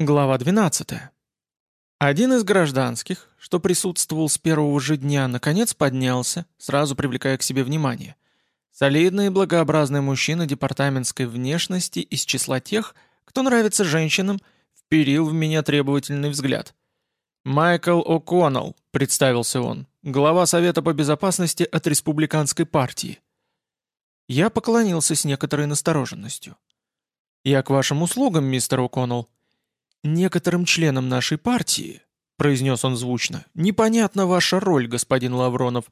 Глава 12. Один из гражданских, что присутствовал с первого же дня, наконец поднялся, сразу привлекая к себе внимание. Солидный и благообразный мужчина департаментской внешности из числа тех, кто нравится женщинам, вперил в меня требовательный взгляд. «Майкл О'Коннелл», — представился он, глава Совета по безопасности от Республиканской партии. Я поклонился с некоторой настороженностью. «Я к вашим услугам, мистер О'Коннелл», «Некоторым членам нашей партии», — произнес он звучно, — «непонятна ваша роль, господин Лавронов.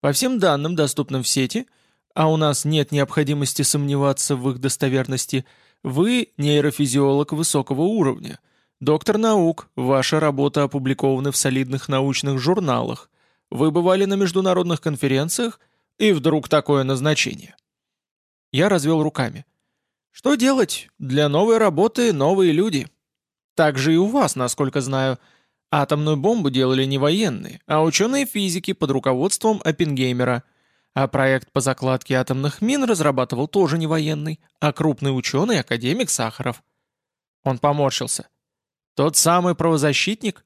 По всем данным, доступным в сети, а у нас нет необходимости сомневаться в их достоверности, вы нейрофизиолог высокого уровня, доктор наук, ваша работа опубликована в солидных научных журналах, вы бывали на международных конференциях, и вдруг такое назначение». Я развел руками. «Что делать? Для новой работы новые люди». Так же и у вас, насколько знаю. Атомную бомбу делали не военные, а ученые-физики под руководством Оппенгеймера. А проект по закладке атомных мин разрабатывал тоже не военный, а крупный ученый-академик Сахаров. Он поморщился. «Тот самый правозащитник?»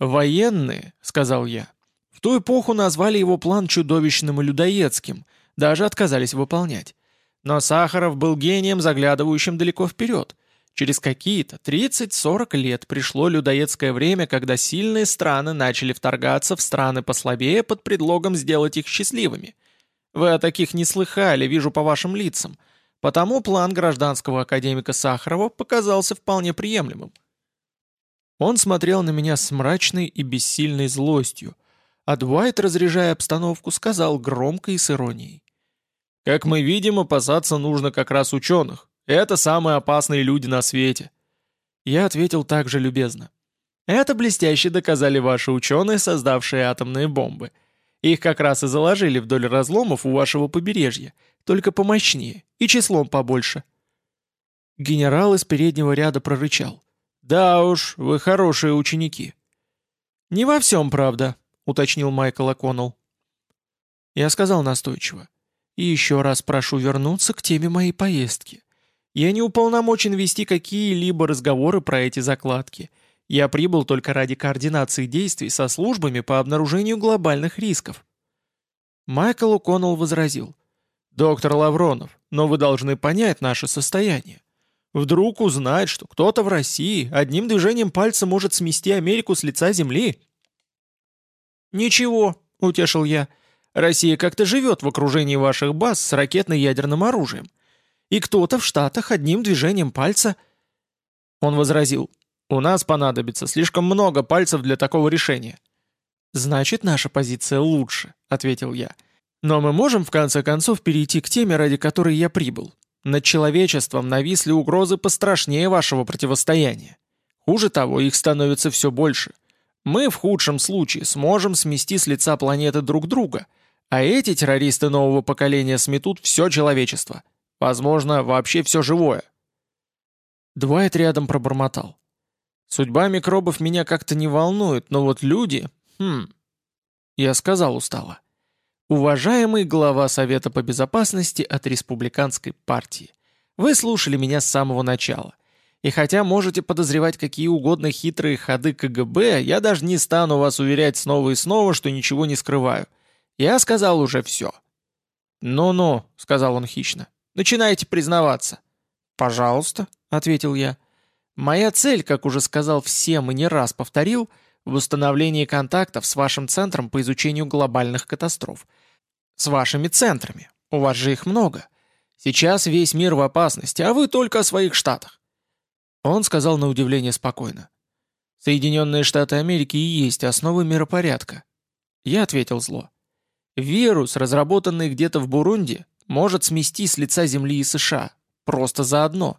«Военные», — сказал я. В ту эпоху назвали его план чудовищным и людоедским, даже отказались выполнять. Но Сахаров был гением, заглядывающим далеко вперед — Через какие-то 30-40 лет пришло людоедское время, когда сильные страны начали вторгаться в страны послабее под предлогом сделать их счастливыми. Вы о таких не слыхали, вижу по вашим лицам. Потому план гражданского академика Сахарова показался вполне приемлемым. Он смотрел на меня с мрачной и бессильной злостью, а Дуайт, разряжая обстановку, сказал громко и с иронией. «Как мы видим, опасаться нужно как раз ученых, это самые опасные люди на свете». Я ответил также любезно. «Это блестяще доказали ваши ученые, создавшие атомные бомбы. Их как раз и заложили вдоль разломов у вашего побережья, только помощнее и числом побольше». Генерал из переднего ряда прорычал. «Да уж, вы хорошие ученики». «Не во всем, правда», — уточнил Майкл О'Коннелл. Я сказал настойчиво. «И еще раз прошу вернуться к теме моей поездки. Я не уполномочен вести какие-либо разговоры про эти закладки. Я прибыл только ради координации действий со службами по обнаружению глобальных рисков. Майкл О'Коннелл возразил. «Доктор Лавронов, но вы должны понять наше состояние. Вдруг узнать, что кто-то в России одним движением пальца может смести Америку с лица земли?» «Ничего», — утешил я. «Россия как-то живет в окружении ваших баз с ракетно-ядерным оружием и кто-то в Штатах одним движением пальца...» Он возразил, «У нас понадобится слишком много пальцев для такого решения». «Значит, наша позиция лучше», — ответил я. «Но мы можем, в конце концов, перейти к теме, ради которой я прибыл. Над человечеством нависли угрозы пострашнее вашего противостояния. Хуже того, их становится все больше. Мы, в худшем случае, сможем смести с лица планеты друг друга, а эти террористы нового поколения сметут все человечество». Возможно, вообще все живое. Дуайт рядом пробормотал. Судьба микробов меня как-то не волнует, но вот люди... Хм... Я сказал устало. Уважаемый глава Совета по безопасности от Республиканской партии, вы слушали меня с самого начала. И хотя можете подозревать какие угодно хитрые ходы КГБ, я даже не стану вас уверять снова и снова, что ничего не скрываю. Я сказал уже все. «Ну-ну», — сказал он хищно, Начинаете признаваться». «Пожалуйста», — ответил я. «Моя цель, как уже сказал всем и не раз повторил, в установлении контактов с вашим центром по изучению глобальных катастроф. С вашими центрами. У вас же их много. Сейчас весь мир в опасности, а вы только о своих штатах». Он сказал на удивление спокойно. «Соединенные Штаты Америки и есть основы миропорядка». Я ответил зло. «Вирус, разработанный где-то в Бурунди, может смести с лица Земли и США. Просто заодно.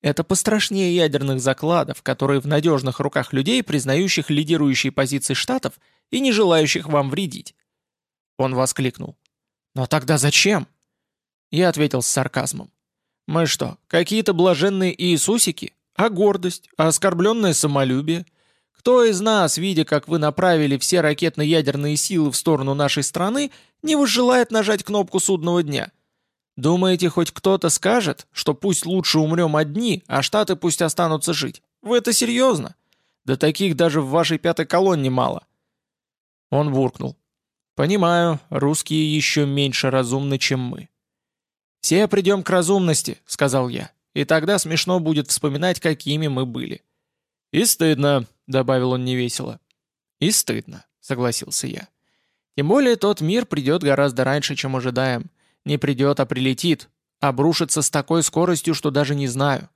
Это пострашнее ядерных закладов, которые в надежных руках людей, признающих лидирующие позиции штатов и не желающих вам вредить. Он воскликнул. «Но тогда зачем?» Я ответил с сарказмом. «Мы что, какие-то блаженные Иисусики? А гордость? А оскорбленное самолюбие? Кто из нас, видя, как вы направили все ракетно-ядерные силы в сторону нашей страны, не возжелает нажать кнопку судного дня? Думаете, хоть кто-то скажет, что пусть лучше умрем одни, а Штаты пусть останутся жить? Вы это серьезно? Да таких даже в вашей пятой колонне мало. Он буркнул. Понимаю, русские еще меньше разумны, чем мы. «Все придем к разумности», — сказал я, «и тогда смешно будет вспоминать, какими мы были». «И стыдно», — добавил он невесело. «И стыдно», — согласился я. «Тем более тот мир придет гораздо раньше, чем ожидаем. Не придет, а прилетит. Обрушится с такой скоростью, что даже не знаю.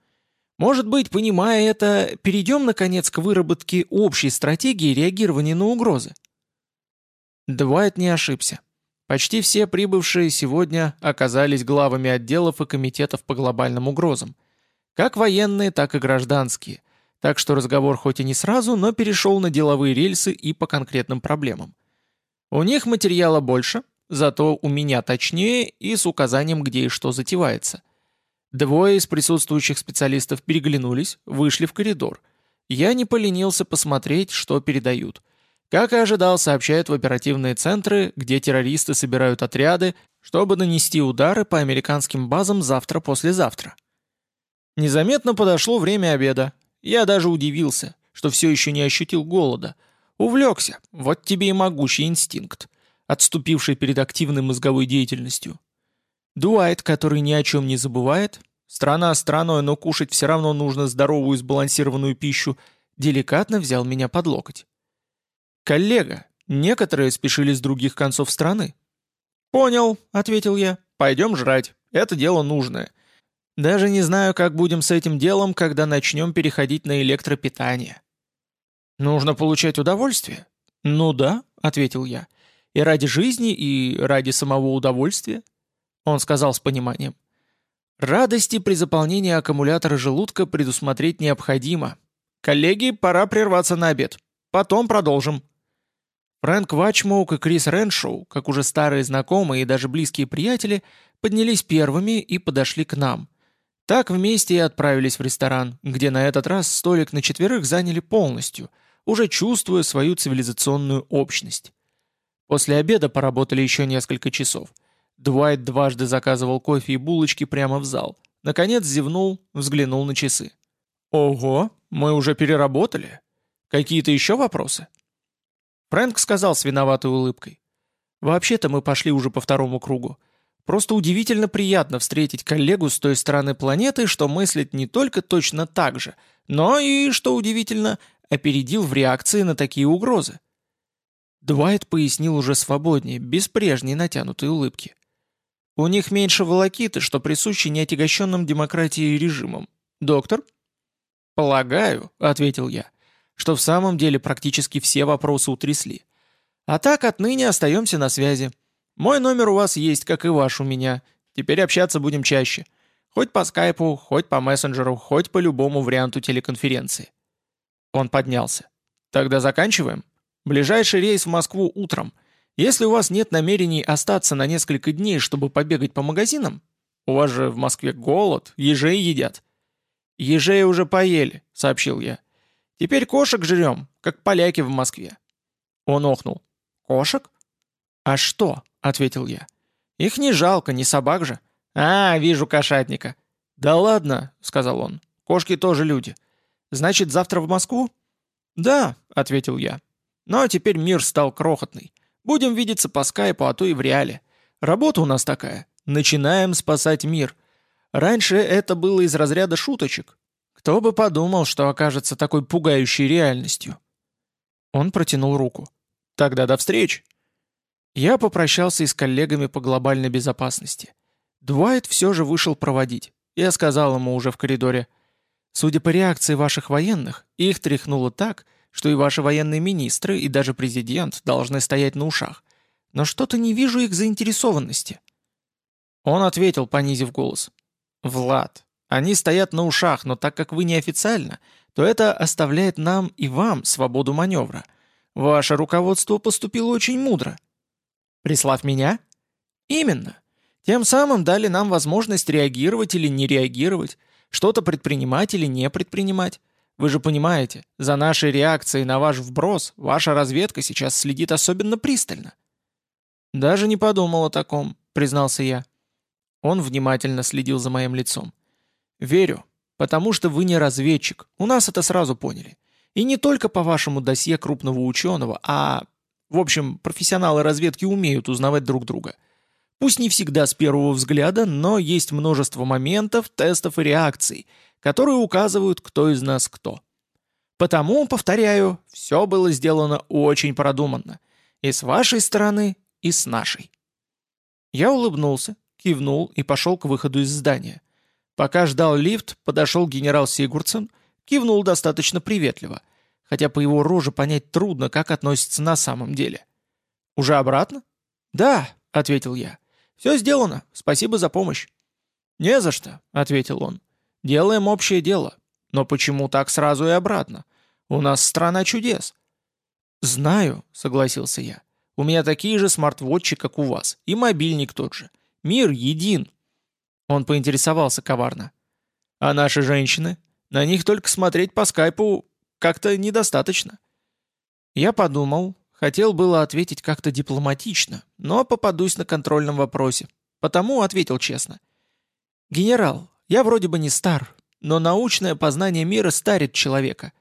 Может быть, понимая это, перейдем, наконец, к выработке общей стратегии реагирования на угрозы?» Дуайт не ошибся. Почти все прибывшие сегодня оказались главами отделов и комитетов по глобальным угрозам. Как военные, так и гражданские. Так что разговор хоть и не сразу, но перешел на деловые рельсы и по конкретным проблемам. У них материала больше, зато у меня точнее и с указанием, где и что затевается. Двое из присутствующих специалистов переглянулись, вышли в коридор. Я не поленился посмотреть, что передают – как и ожидал, сообщают в оперативные центры, где террористы собирают отряды, чтобы нанести удары по американским базам завтра-послезавтра. Незаметно подошло время обеда. Я даже удивился, что все еще не ощутил голода. Увлекся, вот тебе и могучий инстинкт, отступивший перед активной мозговой деятельностью. Дуайт, который ни о чем не забывает, страна страной, но кушать все равно нужно здоровую сбалансированную пищу, деликатно взял меня под локоть. «Коллега, некоторые спешили с других концов страны». «Понял», — ответил я. «Пойдем жрать. Это дело нужное. Даже не знаю, как будем с этим делом, когда начнем переходить на электропитание». «Нужно получать удовольствие?» «Ну да», — ответил я. «И ради жизни, и ради самого удовольствия». Он сказал с пониманием. «Радости при заполнении аккумулятора желудка предусмотреть необходимо. Коллеги, пора прерваться на обед. Потом продолжим». Фрэнк Вачмоук и Крис Реншоу, как уже старые знакомые и даже близкие приятели, поднялись первыми и подошли к нам. Так вместе и отправились в ресторан, где на этот раз столик на четверых заняли полностью, уже чувствуя свою цивилизационную общность. После обеда поработали еще несколько часов. Дуайт дважды заказывал кофе и булочки прямо в зал. Наконец зевнул, взглянул на часы. «Ого, мы уже переработали. Какие-то еще вопросы?» Фрэнк сказал с виноватой улыбкой. «Вообще-то мы пошли уже по второму кругу. Просто удивительно приятно встретить коллегу с той стороны планеты, что мыслит не только точно так же, но и, что удивительно, опередил в реакции на такие угрозы». Дуайт пояснил уже свободнее, без прежней натянутой улыбки. «У них меньше волокиты, что присущи неотягощенным демократией режимам. Доктор?» «Полагаю», — ответил я, — что в самом деле практически все вопросы утрясли. А так отныне остаемся на связи. Мой номер у вас есть, как и ваш у меня. Теперь общаться будем чаще. Хоть по скайпу, хоть по мессенджеру, хоть по любому варианту телеконференции. Он поднялся. Тогда заканчиваем. Ближайший рейс в Москву утром. Если у вас нет намерений остаться на несколько дней, чтобы побегать по магазинам, у вас же в Москве голод, ежей едят. Ежей уже поели, сообщил я. Теперь кошек жрем, как поляки в Москве». Он охнул. «Кошек?» «А что?» — ответил я. «Их не жалко, не собак же». «А, вижу кошатника». «Да ладно», — сказал он. «Кошки тоже люди. Значит, завтра в Москву?» «Да», — ответил я. «Но теперь мир стал крохотный. Будем видеться по скайпу, а то и в реале. Работа у нас такая. Начинаем спасать мир. Раньше это было из разряда шуточек. Кто бы подумал, что окажется такой пугающей реальностью. Он протянул руку. Тогда до встречи. Я попрощался и с коллегами по глобальной безопасности. Дуайт все же вышел проводить. Я сказал ему уже в коридоре. Судя по реакции ваших военных, их тряхнуло так, что и ваши военные министры, и даже президент должны стоять на ушах. Но что-то не вижу их заинтересованности. Он ответил, понизив голос. «Влад, они стоят на ушах, но так как вы неофициально, то это оставляет нам и вам свободу маневра. Ваше руководство поступило очень мудро. Прислав меня? Именно. Тем самым дали нам возможность реагировать или не реагировать, что-то предпринимать или не предпринимать. Вы же понимаете, за нашей реакцией на ваш вброс ваша разведка сейчас следит особенно пристально. «Даже не подумал о таком», — признался я. Он внимательно следил за моим лицом. «Верю. потому что вы не разведчик, у нас это сразу поняли. И не только по вашему досье крупного ученого, а... В общем, профессионалы разведки умеют узнавать друг друга. Пусть не всегда с первого взгляда, но есть множество моментов, тестов и реакций, которые указывают, кто из нас кто. Потому, повторяю, все было сделано очень продуманно. И с вашей стороны, и с нашей. Я улыбнулся, кивнул и пошел к выходу из здания. Пока ждал лифт, подошел генерал Сигурдсен, кивнул достаточно приветливо, хотя по его роже понять трудно, как относится на самом деле. «Уже обратно?» «Да», — ответил я. «Все сделано. Спасибо за помощь». «Не за что», — ответил он. «Делаем общее дело. Но почему так сразу и обратно? У нас страна чудес». «Знаю», — согласился я. «У меня такие же смарт-вотчи, как у вас. И мобильник тот же. Мир един». Он поинтересовался коварно. «А наши женщины? На них только смотреть по скайпу как-то недостаточно». Я подумал, Хотел было ответить как-то дипломатично, но попадусь на контрольном вопросе. Потому ответил честно. «Генерал, я вроде бы не стар, но научное познание мира старит человека.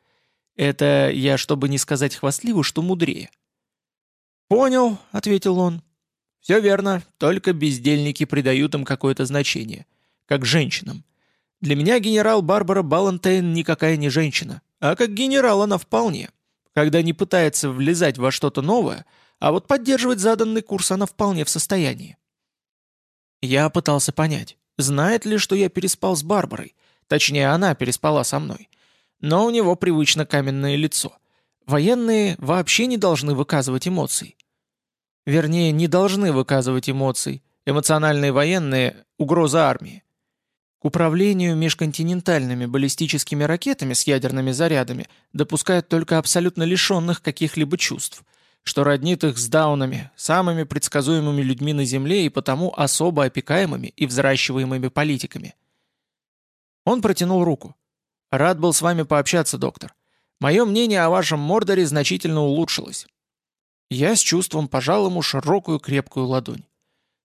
Это я, чтобы не сказать хвастливо, что мудрее». «Понял», — ответил он. «Все верно, только бездельники придают им какое-то значение, как женщинам. Для меня генерал Барбара Балантейн никакая не женщина, а как генерал она вполне» когда не пытается влезать во что-то новое, а вот поддерживать заданный курс она вполне в состоянии. Я пытался понять, знает ли, что я переспал с Барбарой, точнее, она переспала со мной. Но у него привычно каменное лицо. Военные вообще не должны выказывать эмоций. Вернее, не должны выказывать эмоций. Эмоциональные военные – угроза армии. К управлению межконтинентальными баллистическими ракетами с ядерными зарядами допускают только абсолютно лишенных каких-либо чувств, что роднит их с даунами, самыми предсказуемыми людьми на Земле и потому особо опекаемыми и взращиваемыми политиками. Он протянул руку. «Рад был с вами пообщаться, доктор. Мое мнение о вашем Мордоре значительно улучшилось». Я с чувством пожал ему широкую крепкую ладонь.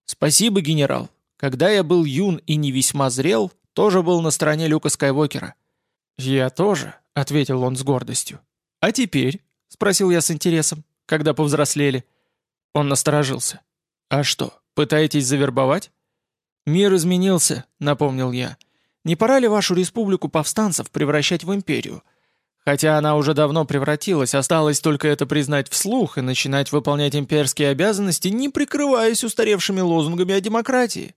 «Спасибо, генерал. Когда я был юн и не весьма зрел, тоже был на стороне Люка Скайуокера». «Я тоже», — ответил он с гордостью. «А теперь?» — спросил я с интересом, когда повзрослели. Он насторожился. «А что, пытаетесь завербовать?» «Мир изменился», — напомнил я. «Не пора ли вашу республику повстанцев превращать в империю?» Хотя она уже давно превратилась, осталось только это признать вслух и начинать выполнять имперские обязанности, не прикрываясь устаревшими лозунгами о демократии.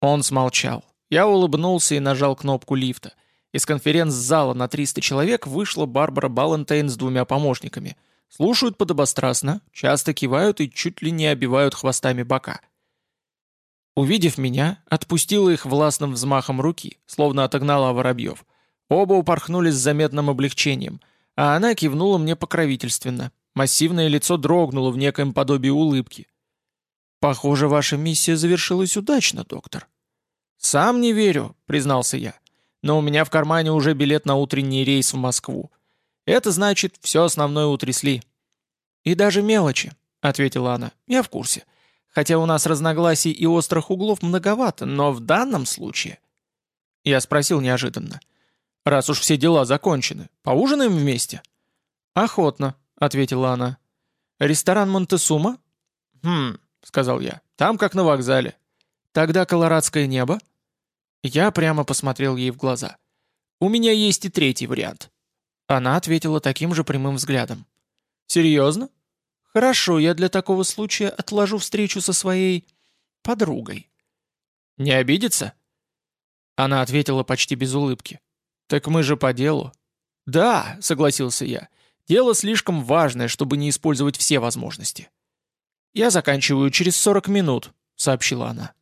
Он смолчал. Я улыбнулся и нажал кнопку лифта. Из конференц-зала на 300 человек вышла Барбара Балантейн с двумя помощниками. Слушают подобострастно, часто кивают и чуть ли не обивают хвостами бока. Увидев меня, отпустила их властным взмахом руки, словно отогнала воробьев. Оба упорхнули с заметным облегчением, а она кивнула мне покровительственно. Массивное лицо дрогнуло в некоем подобии улыбки. «Похоже, ваша миссия завершилась удачно, доктор». «Сам не верю», — признался я. «Но у меня в кармане уже билет на утренний рейс в Москву. Это значит, все основное утрясли». «И даже мелочи», — ответила она. «Я в курсе. Хотя у нас разногласий и острых углов многовато, но в данном случае...» Я спросил неожиданно. «Раз уж все дела закончены, поужинаем вместе?» «Охотно», — ответила она. «Ресторан Монтесума?» «Хм, — сказал я. «Там как на вокзале». «Тогда колорадское небо?» Я прямо посмотрел ей в глаза. «У меня есть и третий вариант». Она ответила таким же прямым взглядом. «Серьезно? Хорошо, я для такого случая отложу встречу со своей... подругой». «Не обидится?» Она ответила почти без улыбки. «Так мы же по делу». «Да», — согласился я. «Дело слишком важное, чтобы не использовать все возможности». «Я заканчиваю через 40 минут», — сообщила она.